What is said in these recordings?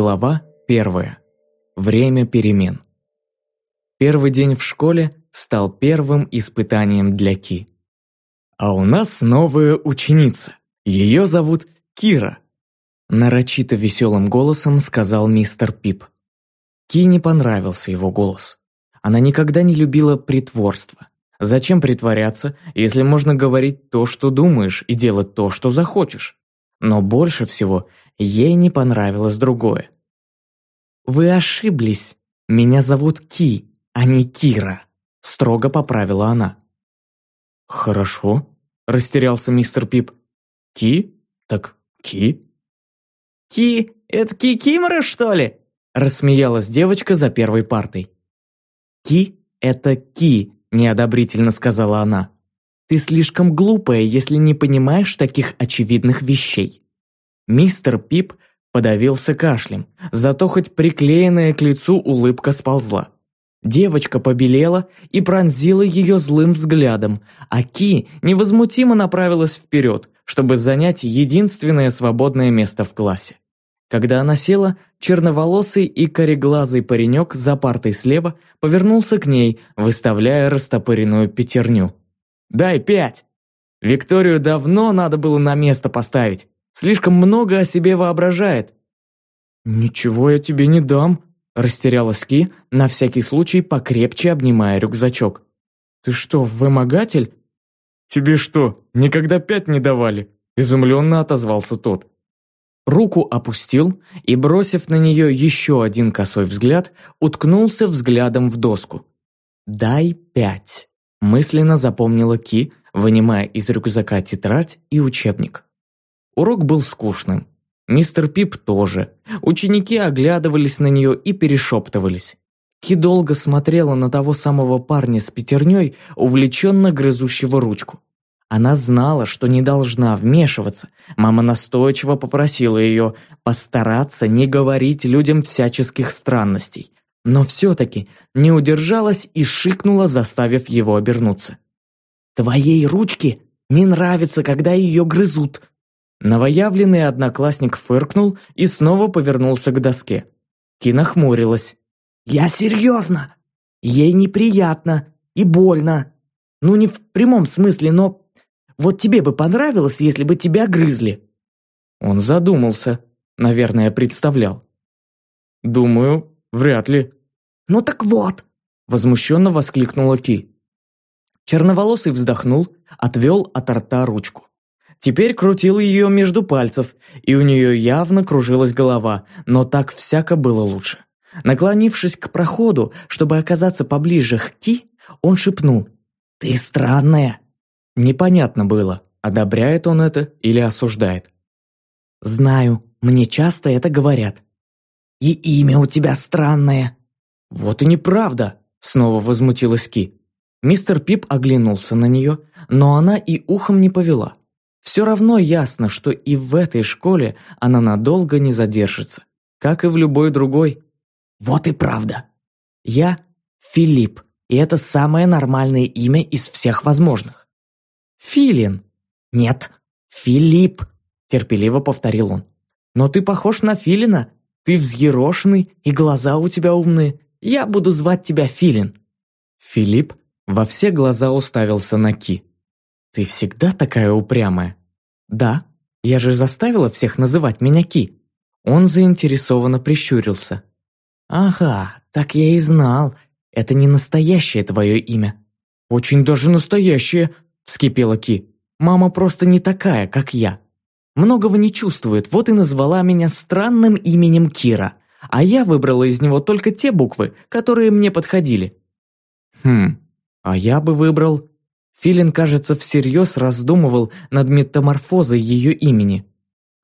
Глава первая. Время перемен. Первый день в школе стал первым испытанием для Ки. «А у нас новая ученица. Ее зовут Кира», нарочито веселым голосом сказал мистер Пип. Ки не понравился его голос. Она никогда не любила притворство. Зачем притворяться, если можно говорить то, что думаешь, и делать то, что захочешь? Но больше всего ей не понравилось другое. «Вы ошиблись. Меня зовут Ки, а не Кира», — строго поправила она. «Хорошо», — растерялся мистер Пип. «Ки? Так Ки?» «Ки? Это Кикимора, что ли?» — рассмеялась девочка за первой партой. «Ки — это Ки», — неодобрительно сказала она. «Ты слишком глупая, если не понимаешь таких очевидных вещей». Мистер Пип подавился кашлем, зато хоть приклеенная к лицу улыбка сползла. Девочка побелела и пронзила ее злым взглядом, а Ки невозмутимо направилась вперед, чтобы занять единственное свободное место в классе. Когда она села, черноволосый и кореглазый паренек за партой слева повернулся к ней, выставляя растопыренную пятерню. «Дай пять!» Викторию давно надо было на место поставить. Слишком много о себе воображает. «Ничего я тебе не дам», – растерялась Ки, на всякий случай покрепче обнимая рюкзачок. «Ты что, вымогатель?» «Тебе что, никогда пять не давали?» – изумленно отозвался тот руку опустил и, бросив на нее еще один косой взгляд, уткнулся взглядом в доску. «Дай пять», – мысленно запомнила Ки, вынимая из рюкзака тетрадь и учебник. Урок был скучным. Мистер Пип тоже. Ученики оглядывались на нее и перешептывались. Ки долго смотрела на того самого парня с пятерней, увлеченно грызущего ручку. Она знала, что не должна вмешиваться. Мама настойчиво попросила ее постараться не говорить людям всяческих странностей. Но все-таки не удержалась и шикнула, заставив его обернуться. «Твоей ручке не нравится, когда ее грызут!» Новоявленный одноклассник фыркнул и снова повернулся к доске. Ки нахмурилась. «Я серьезно! Ей неприятно и больно. Ну, не в прямом смысле, но вот тебе бы понравилось, если бы тебя грызли?» Он задумался, наверное, представлял. «Думаю, вряд ли». «Ну так вот!» – возмущенно воскликнула Ки. Черноволосый вздохнул, отвел от рта ручку. Теперь крутил ее между пальцев, и у нее явно кружилась голова, но так всяко было лучше. Наклонившись к проходу, чтобы оказаться поближе к Ки, он шепнул «Ты странная!» Непонятно было, одобряет он это или осуждает. «Знаю, мне часто это говорят». «И имя у тебя странное». «Вот и неправда», — снова возмутилась Ки. Мистер Пип оглянулся на нее, но она и ухом не повела. Все равно ясно, что и в этой школе она надолго не задержится, как и в любой другой. «Вот и правда. Я Филипп, и это самое нормальное имя из всех возможных. «Филин». «Нет, Филипп», – терпеливо повторил он. «Но ты похож на Филина. Ты взъерошенный, и глаза у тебя умные. Я буду звать тебя Филин». Филипп во все глаза уставился на Ки. «Ты всегда такая упрямая?» «Да, я же заставила всех называть меня Ки». Он заинтересованно прищурился. «Ага, так я и знал. Это не настоящее твое имя». «Очень даже настоящее», вскипела Ки. «Мама просто не такая, как я. Многого не чувствует, вот и назвала меня странным именем Кира, а я выбрала из него только те буквы, которые мне подходили». «Хм, а я бы выбрал...» Филин, кажется, всерьез раздумывал над метаморфозой ее имени.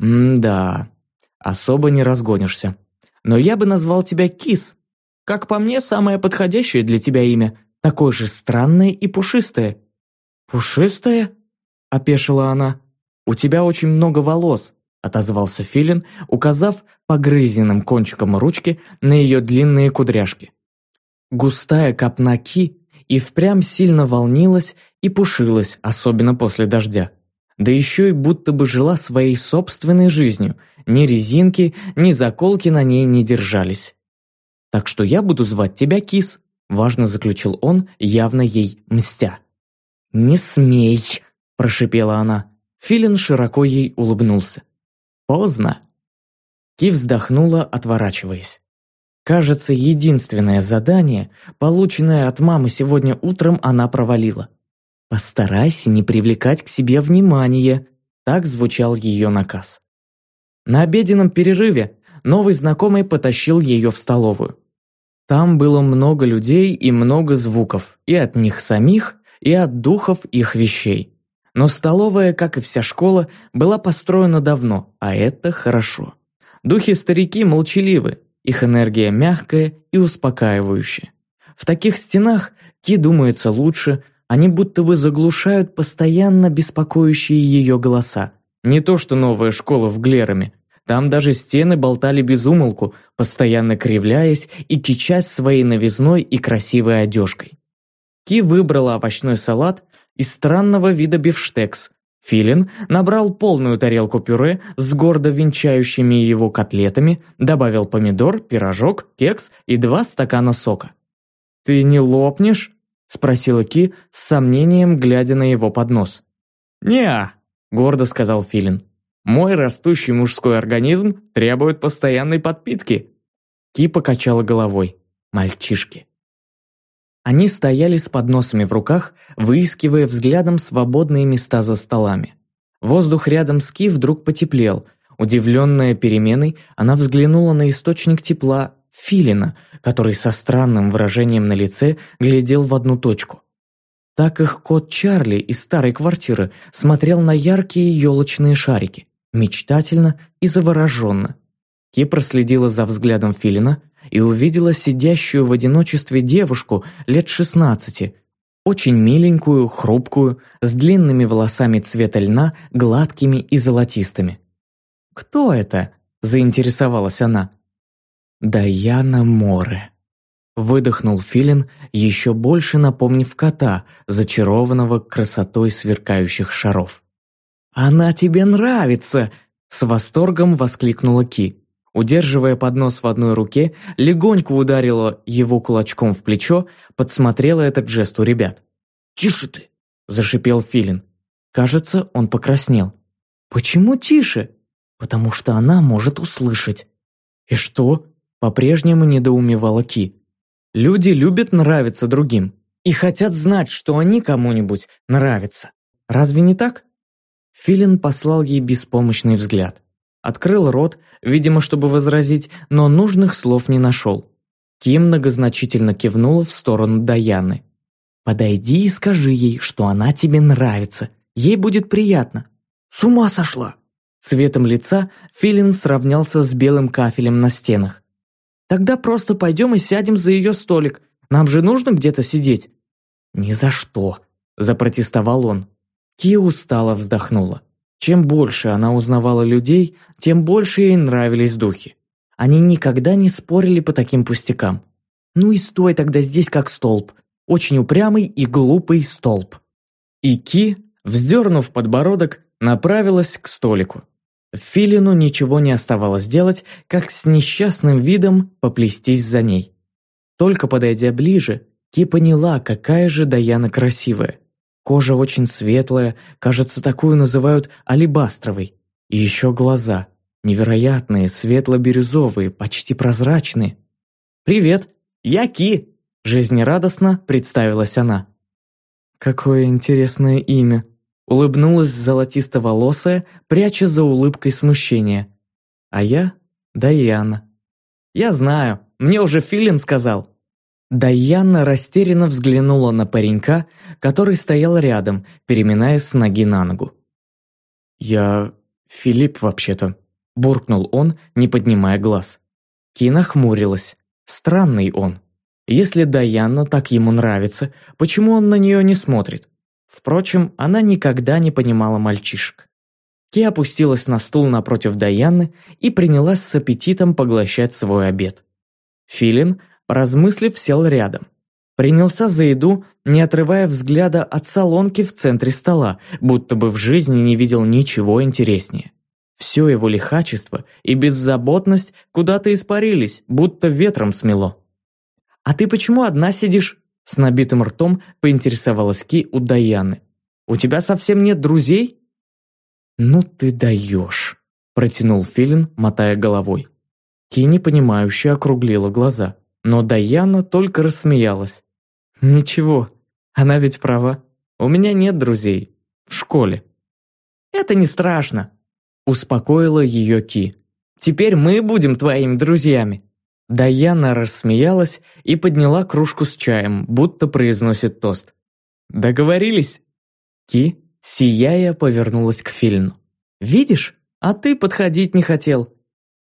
«М-да, особо не разгонишься. Но я бы назвал тебя Кис. Как по мне, самое подходящее для тебя имя, такое же странное и пушистое. «Пушистая?» – опешила она. «У тебя очень много волос», – отозвался Филин, указав погрызенным кончиком ручки на ее длинные кудряшки. Густая копна ки и впрямь сильно волнилась и пушилась, особенно после дождя. Да еще и будто бы жила своей собственной жизнью. Ни резинки, ни заколки на ней не держались. «Так что я буду звать тебя Кис», – важно заключил он, явно ей мстя. «Не смей!» – прошипела она. Филин широко ей улыбнулся. «Поздно!» Ки вздохнула, отворачиваясь. Кажется, единственное задание, полученное от мамы сегодня утром, она провалила. «Постарайся не привлекать к себе внимания», – так звучал ее наказ. На обеденном перерыве новый знакомый потащил ее в столовую. Там было много людей и много звуков, и от них самих, и от духов их вещей. Но столовая, как и вся школа, была построена давно, а это хорошо. Духи-старики молчаливы, их энергия мягкая и успокаивающая. В таких стенах Ки думается лучше, они будто бы заглушают постоянно беспокоящие ее голоса. Не то что новая школа в Глерами. Там даже стены болтали без умолку, постоянно кривляясь и кичась своей новизной и красивой одежкой. Ки выбрала овощной салат и странного вида бифштекс. Филин набрал полную тарелку пюре с гордо венчающими его котлетами, добавил помидор, пирожок, кекс и два стакана сока. «Ты не лопнешь?» – спросила Ки с сомнением, глядя на его поднос. «Не-а», гордо сказал Филин. «Мой растущий мужской организм требует постоянной подпитки». Ки покачала головой. «Мальчишки». Они стояли с подносами в руках, выискивая взглядом свободные места за столами. Воздух рядом с Ки вдруг потеплел. Удивленная переменой, она взглянула на источник тепла Филина, который со странным выражением на лице глядел в одну точку. Так их кот Чарли из старой квартиры смотрел на яркие елочные шарики, мечтательно и завороженно. Ки проследила за взглядом Филина – и увидела сидящую в одиночестве девушку лет шестнадцати, очень миленькую, хрупкую, с длинными волосами цвета льна, гладкими и золотистыми. «Кто это?» – заинтересовалась она. «Даяна Море», – выдохнул Филин, еще больше напомнив кота, зачарованного красотой сверкающих шаров. «Она тебе нравится!» – с восторгом воскликнула Ки. Удерживая поднос в одной руке, легонько ударила его кулачком в плечо, подсмотрела этот жест у ребят. «Тише ты!» – зашипел Филин. Кажется, он покраснел. «Почему тише?» «Потому что она может услышать». «И что?» – по-прежнему недоумевала Ки. «Люди любят нравиться другим и хотят знать, что они кому-нибудь нравятся. Разве не так?» Филин послал ей беспомощный взгляд. Открыл рот, видимо, чтобы возразить, но нужных слов не нашел. Ким многозначительно кивнула в сторону Даяны. «Подойди и скажи ей, что она тебе нравится. Ей будет приятно». «С ума сошла!» Цветом лица Филин сравнялся с белым кафелем на стенах. «Тогда просто пойдем и сядем за ее столик. Нам же нужно где-то сидеть». «Ни за что!» – запротестовал он. Ки устало вздохнула. Чем больше она узнавала людей, тем больше ей нравились духи. Они никогда не спорили по таким пустякам. Ну и стой тогда здесь как столб. Очень упрямый и глупый столб. И Ки, вздернув подбородок, направилась к столику. Филину ничего не оставалось делать, как с несчастным видом поплестись за ней. Только подойдя ближе, Ки поняла, какая же Даяна красивая. Кожа очень светлая, кажется, такую называют алебастровой. И еще глаза. Невероятные, светло-бирюзовые, почти прозрачные. «Привет, я Ки!» – жизнерадостно представилась она. «Какое интересное имя!» – улыбнулась золотисто-волосая, пряча за улыбкой смущение. «А я – Даяна». «Я знаю, мне уже Филин сказал», Даяна растерянно взглянула на паренька, который стоял рядом, переминаясь с ноги на ногу. «Я Филипп, вообще-то», – буркнул он, не поднимая глаз. Кина хмурилась. Странный он. Если Даяна так ему нравится, почему он на нее не смотрит? Впрочем, она никогда не понимала мальчишек. Ки опустилась на стул напротив Даяны и принялась с аппетитом поглощать свой обед. Филин – Поразмыслив, сел рядом. Принялся за еду, не отрывая взгляда от солонки в центре стола, будто бы в жизни не видел ничего интереснее. Все его лихачество и беззаботность куда-то испарились, будто ветром смело. «А ты почему одна сидишь?» С набитым ртом поинтересовалась Ки у Даяны. «У тебя совсем нет друзей?» «Ну ты даешь», – протянул Филин, мотая головой. Ки непонимающе округлила глаза, но Даяна только рассмеялась. «Ничего, она ведь права. У меня нет друзей. В школе». «Это не страшно», – успокоила ее Ки. «Теперь мы будем твоими друзьями». Даяна рассмеялась и подняла кружку с чаем, будто произносит тост. «Договорились?» Ки, сияя, повернулась к Филину. «Видишь, а ты подходить не хотел».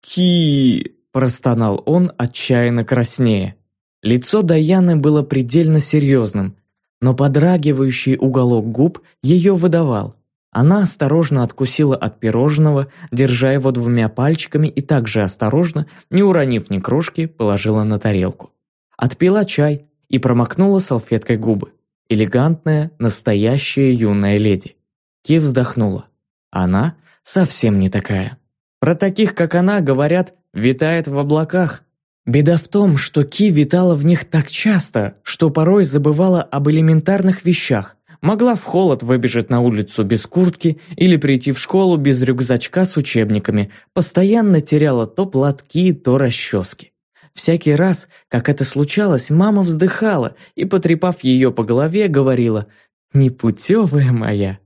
«Ки!» – простонал он, отчаянно краснее. Лицо Даяны было предельно серьезным, но подрагивающий уголок губ ее выдавал. Она осторожно откусила от пирожного, держа его двумя пальчиками и также осторожно, не уронив ни крошки, положила на тарелку. Отпила чай и промокнула салфеткой губы. Элегантная, настоящая юная леди. Ки вздохнула. Она совсем не такая. Про таких, как она, говорят, витает в облаках. Беда в том, что Ки витала в них так часто, что порой забывала об элементарных вещах, могла в холод выбежать на улицу без куртки или прийти в школу без рюкзачка с учебниками, постоянно теряла то платки, то расчески. Всякий раз, как это случалось, мама вздыхала и, потрепав ее по голове, говорила «Непутевая моя».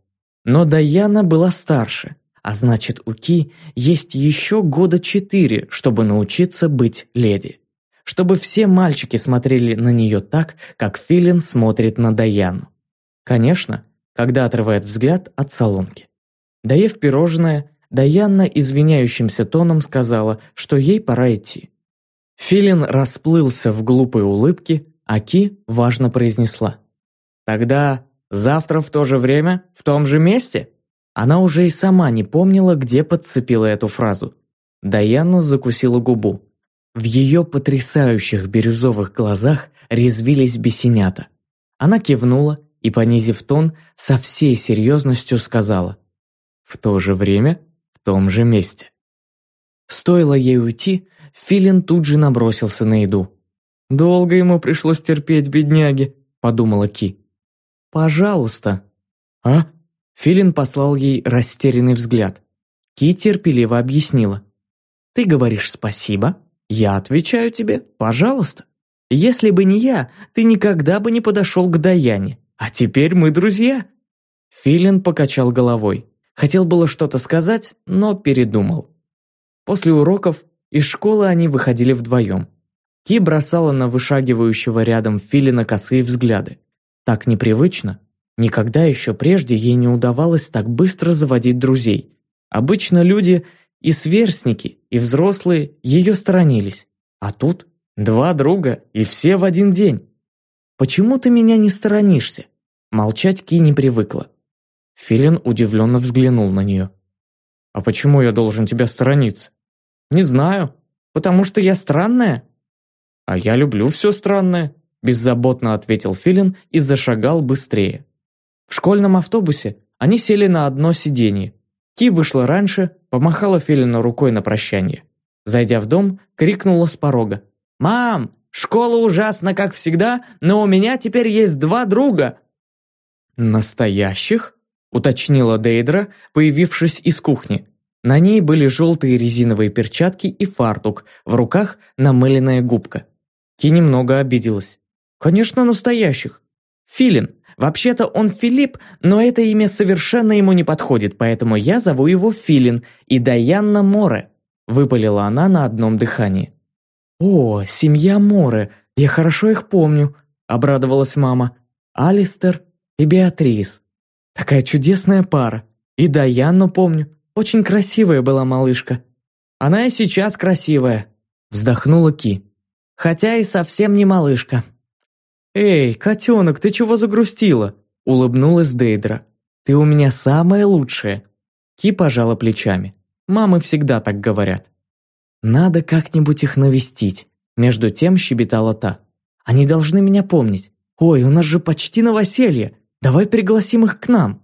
Но Даяна была старше, а значит у Ки есть еще года четыре, чтобы научиться быть леди. Чтобы все мальчики смотрели на нее так, как Филин смотрит на Даяну. Конечно, когда отрывает взгляд от соломки. Доев пирожное, Даяна извиняющимся тоном сказала, что ей пора идти. Филин расплылся в глупой улыбке, а Ки важно произнесла. «Тогда завтра в то же время, в том же месте?» Она уже и сама не помнила, где подцепила эту фразу. Даяна закусила губу. В ее потрясающих бирюзовых глазах резвились бесенята. Она кивнула и, понизив тон, со всей серьезностью сказала «В то же время, в том же месте». Стоило ей уйти, Филин тут же набросился на еду. «Долго ему пришлось терпеть, бедняги», — подумала Ки. «Пожалуйста». «А?» Филин послал ей растерянный взгляд. Ки терпеливо объяснила. «Ты говоришь спасибо, я отвечаю тебе «пожалуйста». Если бы не я, ты никогда бы не подошел к Даяне. А теперь мы друзья». Филин покачал головой. Хотел было что-то сказать, но передумал. После уроков из школы они выходили вдвоем. Ки бросала на вышагивающего рядом Филина косые взгляды. Так непривычно. Никогда еще прежде ей не удавалось так быстро заводить друзей. Обычно люди и сверстники, и взрослые ее сторонились. А тут два друга, и все в один день. «Почему ты меня не сторонишься?» Молчать Ки не привыкла. Филин удивленно взглянул на нее. «А почему я должен тебя сторониться?» «Не знаю. Потому что я странная?» «А я люблю все странное», – беззаботно ответил Филин и зашагал быстрее. В школьном автобусе они сели на одно сиденье. Ки вышла раньше, помахала Филину рукой на прощание. Зайдя в дом, крикнула с порога. «Мам, школа ужасна, как всегда, но у меня теперь есть два друга. «Настоящих?» – уточнила Дейдра, появившись из кухни. На ней были желтые резиновые перчатки и фартук, в руках намыленная губка. Ки немного обиделась. «Конечно, настоящих. Филин. Вообще-то он Филипп, но это имя совершенно ему не подходит, поэтому я зову его Филин и Даянна Море», – выпалила она на одном дыхании. «О, семья Море, я хорошо их помню», – обрадовалась мама. «Алистер и Беатрис. Такая чудесная пара. И Даяну помню. Очень красивая была малышка. Она и сейчас красивая», – вздохнула Ки. «Хотя и совсем не малышка». «Эй, котенок, ты чего загрустила?» – улыбнулась Дейдра. «Ты у меня самая лучшая». Ки пожала плечами. «Мамы всегда так говорят». «Надо как-нибудь их навестить», – между тем щебетала та. Они должны меня помнить. Ой, у нас же почти новоселье. Давай пригласим их к нам».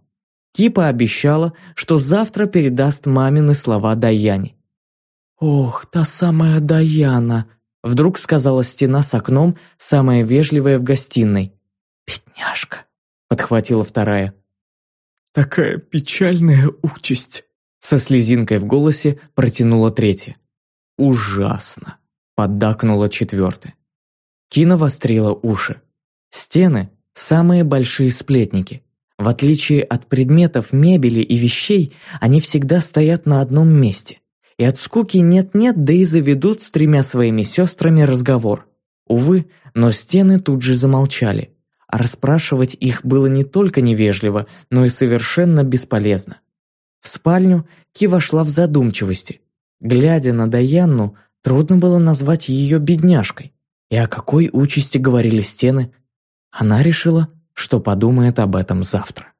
Ки пообещала, что завтра передаст мамины слова Даяне. «Ох, та самая Даяна!» Вдруг сказала стена с окном, самая вежливая в гостиной. «Бедняжка!» — подхватила вторая. «Такая печальная участь!» Со слезинкой в голосе протянула третья. «Ужасно!» — поддакнула четвертая. Кина вострила уши. Стены – самые большие сплетники. В отличие от предметов мебели и вещей, они всегда стоят на одном месте. И от скуки нет-нет, да и заведут с тремя своими сестрами разговор. Увы, но стены тут же замолчали. А расспрашивать их было не только невежливо, но и совершенно бесполезно. В спальню Ки вошла в задумчивости. Глядя на Даянну, трудно было назвать ее бедняжкой. И о какой участи говорили стены? Она решила, что подумает об этом завтра.